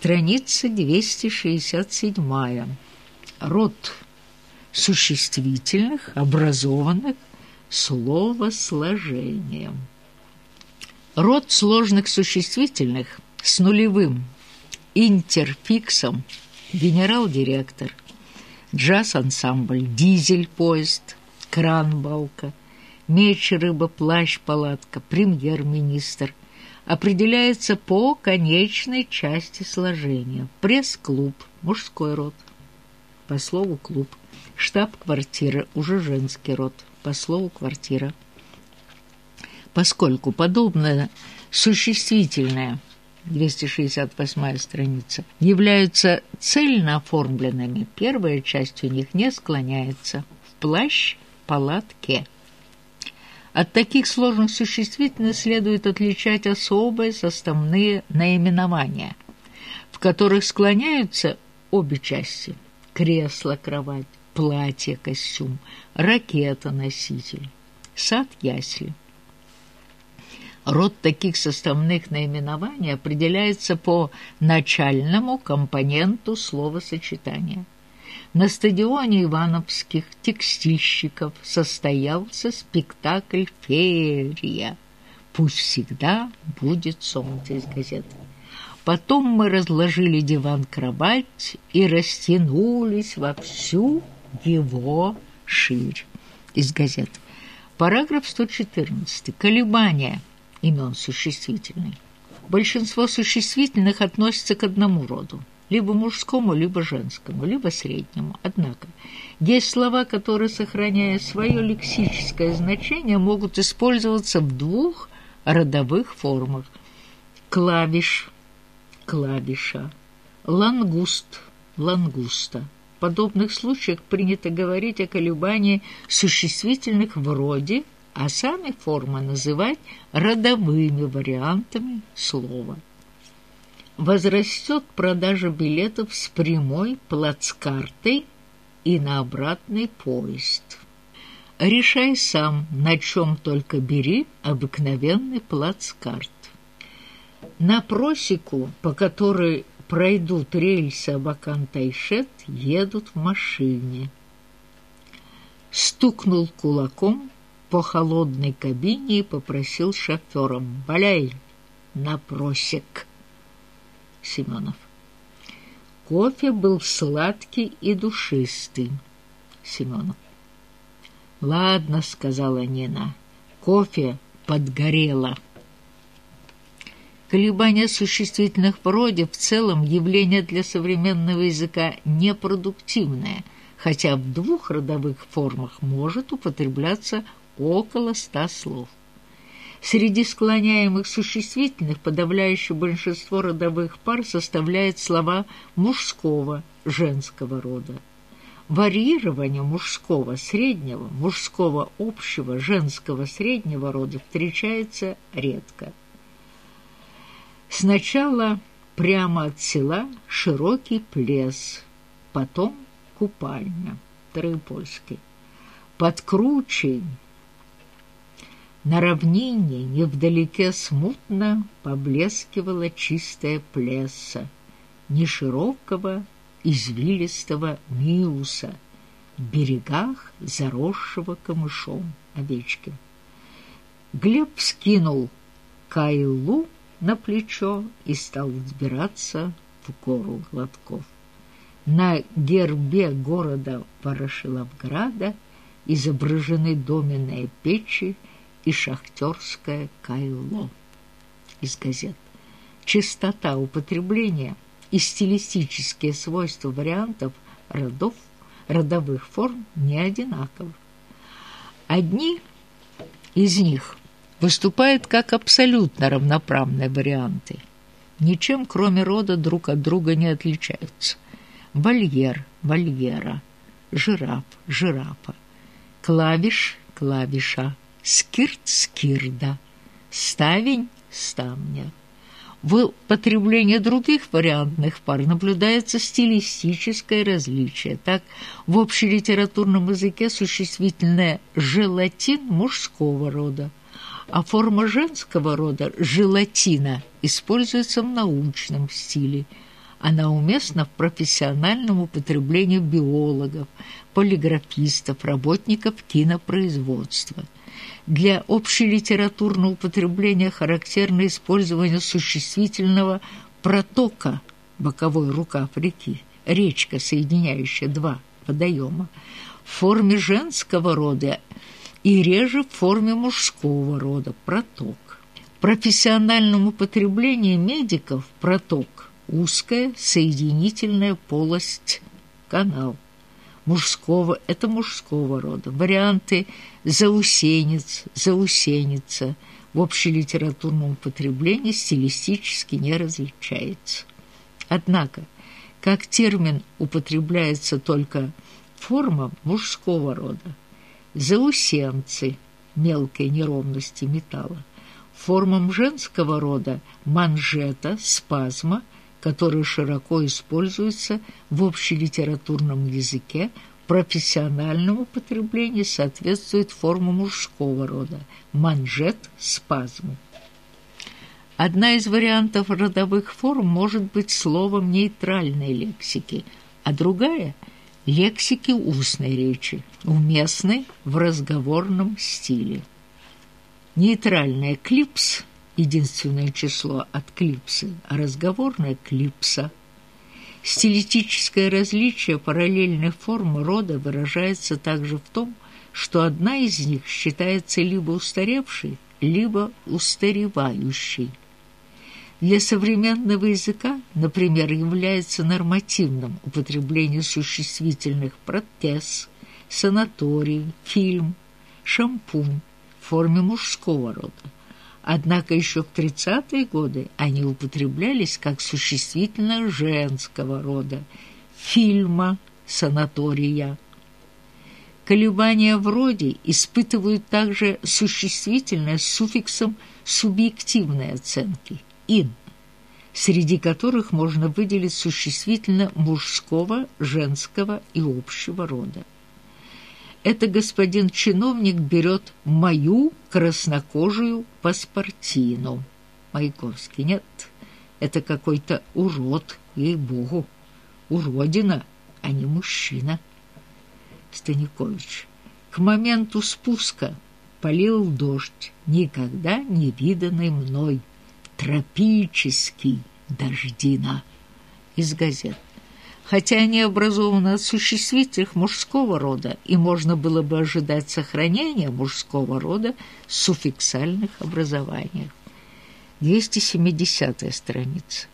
Страница 267. Род существительных, образованных словосложением. Род сложных существительных с нулевым интерфиксом генерал-директор, джаз-ансамбль, дизель-поезд, кран-балка, меч, рыба, плащ, палатка, премьер-министр определяется по конечной части сложения. Пресс-клуб, мужской род, по слову «клуб», штаб-квартира, уже женский род, по слову «квартира». Поскольку подобное существительное, 268 страница, являются цельно оформленными, первая часть у них не склоняется в плащ, палатке. От таких сложных существительных следует отличать особые составные наименования, в которых склоняются обе части – кресло, кровать, платье, костюм, ракета, носитель, сад, ясли. Род таких составных наименований определяется по начальному компоненту словосочетания. На стадионе ивановских текстильщиков состоялся спектакль «Феерия». Пусть всегда будет солнце из газеты. Потом мы разложили диван-кровать и растянулись во всю его ширь из газет. Параграф 114. Колебания имен существительных. Большинство существительных относятся к одному роду, либо мужскому, либо женскому, либо среднему. Однако есть слова, которые, сохраняя свое лексическое значение, могут использоваться в двух родовых формах. Клавиш, клавиша, лангуст, лангуста – подобных случаях принято говорить о колебании существительных в роде, а сами формы называть родовыми вариантами слова. Возрастет продажа билетов с прямой плацкартой и на обратный поезд. Решай сам, на чем только бери обыкновенный плацкарт. На просеку, по которой пройдут рельсы Абакан-Тайшет, едут в машине. Стукнул кулаком по холодной кабине и попросил шофером «Валяй на просек!» Семенов. Кофе был сладкий и душистый. Семенов. «Ладно», — сказала Нина, — «кофе подгорело». Колебания существительных в роде в целом явление для современного языка непродуктивное, хотя в двух родовых формах может употребляться около ста слов. Среди склоняемых существительных подавляющее большинство родовых пар составляет слова мужского, женского рода. Варьирование мужского среднего, мужского общего, женского среднего рода встречается редко. Сначала прямо от села широкий плес, потом купальня, Троепольский. Под на равнине невдалеке смутно поблескивала чистая плеса неширокого извилистого миуса в берегах заросшего камышом овечки. Глеб скинул кайлу на плечо и стал взбираться в гору Гладков. На гербе города Ворошиловграда изображены доменные печи и шахтерское кайло из газет. Частота употребления и стилистические свойства вариантов родов, родовых форм не одинаковы. Одни из них выступают как абсолютно равноправные варианты. Ничем, кроме рода, друг от друга не отличаются. Вольер, вольера, жираф, жирафа, клавиш, клавиша, скирт, скирда, ставень, ставня. В употреблении других вариантных пар наблюдается стилистическое различие. Так, в общелитературном языке существительное «желатин» мужского рода, а форма женского рода желатина используется в научном стиле, Она уместна в профессиональном употреблении биологов, полиграфистов, работников кинопроизводства. Для общелитературного употребления характерно использование существительного протока, боковой рукав реки, речка, соединяющая два водоема, в форме женского рода и реже в форме мужского рода, проток. В профессиональном употреблении медиков проток – узкая соединительная полость, канал. Мужского – это мужского рода. Варианты заусенец, заусеница в общелитературном употреблении стилистически не различается. Однако, как термин употребляется только форма мужского рода, заусенцы мелкой неровности металла, формам женского рода манжета, спазма, которые широко используются в общелитературном языке, профессиональному употреблению соответствует форма мужского рода манжет, спазму. Одна из вариантов родовых форм может быть словом нейтральной лексики, а другая – лексики устной речи, уместной в разговорном стиле. Нейтральная клипс – единственное число от клипсы, а разговорная – клипса. Стилистическое различие параллельных форм рода выражается также в том, что одна из них считается либо устаревшей, либо устаревающей для современного языка, например, является нормативным употребление существительных протез, санаторий, фильм, шампунь в форме мужского рода. Однако еще в 30-е годы они употреблялись как существительное женского рода фильма, санатория. Колебания в роде испытывают также существительное с суффиксом субъективной оценки – «ин», среди которых можно выделить существительно мужского, женского и общего рода. Это господин чиновник берет мою краснокожую паспортину. Маяковский, нет, это какой-то урод, ей-богу, уродина, а не мужчина. Станикович, к моменту спуска полил дождь, никогда не виданный мной тропический дождина из газет. Хотя они образованы от существительных мужского рода, и можно было бы ожидать сохранения мужского рода в суффиксальных образованиях. 270 страница.